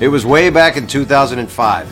It was way back in 2005.